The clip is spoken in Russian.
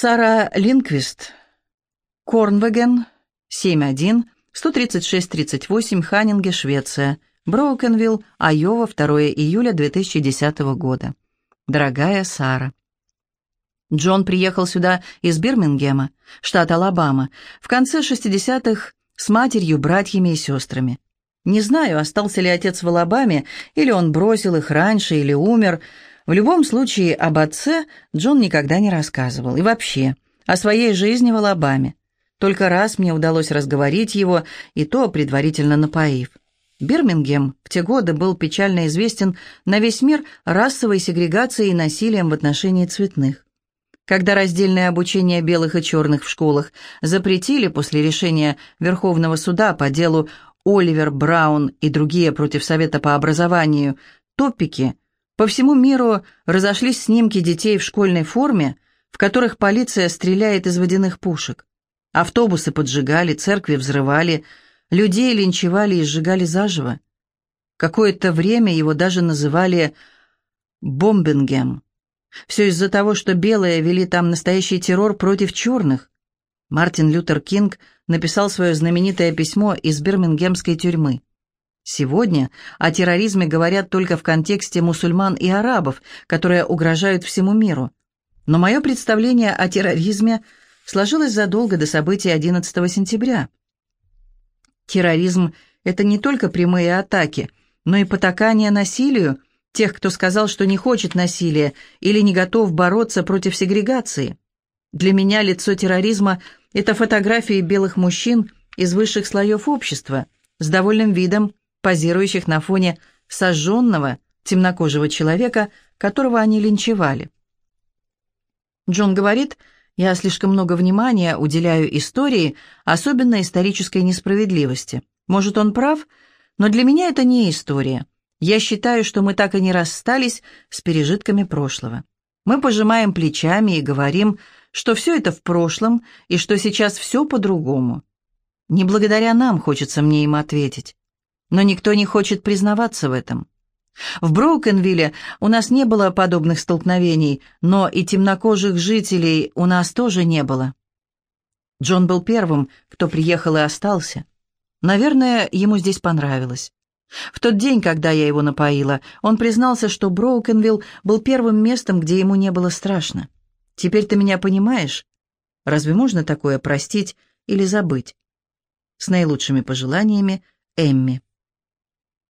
Сара Линквист, Корнвеген, 71, 136-38, Ханнинге, Швеция, Броукенвил, Айова, 2 июля 2010 года. Дорогая Сара. Джон приехал сюда из Бирмингема, штат Алабама, в конце 60-х с матерью, братьями и сестрами. Не знаю, остался ли отец в Алабаме, или он бросил их раньше, или умер. В любом случае, об отце Джон никогда не рассказывал. И вообще, о своей жизни в Алабаме. Только раз мне удалось разговорить его, и то предварительно напоив. Бирмингем в те годы был печально известен на весь мир расовой сегрегацией и насилием в отношении цветных. Когда раздельное обучение белых и черных в школах запретили после решения Верховного суда по делу Оливер Браун и другие против Совета по образованию топики, по всему миру разошлись снимки детей в школьной форме, в которых полиция стреляет из водяных пушек. Автобусы поджигали, церкви взрывали, людей линчевали и сжигали заживо. Какое-то время его даже называли «бомбингем». Все из-за того, что белые вели там настоящий террор против черных. Мартин Лютер Кинг написал свое знаменитое письмо из бирмингемской тюрьмы. Сегодня о терроризме говорят только в контексте мусульман и арабов, которые угрожают всему миру. Но мое представление о терроризме сложилось задолго до событий 11 сентября. Терроризм – это не только прямые атаки, но и потакание насилию тех, кто сказал, что не хочет насилия или не готов бороться против сегрегации. Для меня лицо терроризма – это фотографии белых мужчин из высших слоев общества с довольным видом, позирующих на фоне сожженного темнокожего человека, которого они линчевали. Джон говорит, я слишком много внимания уделяю истории, особенно исторической несправедливости. Может, он прав, но для меня это не история. Я считаю, что мы так и не расстались с пережитками прошлого. Мы пожимаем плечами и говорим, что все это в прошлом и что сейчас все по-другому. Не благодаря нам хочется мне им ответить. Но никто не хочет признаваться в этом. В Броукенвилле у нас не было подобных столкновений, но и темнокожих жителей у нас тоже не было. Джон был первым, кто приехал и остался. Наверное, ему здесь понравилось. В тот день, когда я его напоила, он признался, что Броукенвилл был первым местом, где ему не было страшно. Теперь ты меня понимаешь? Разве можно такое простить или забыть? С наилучшими пожеланиями, Эмми.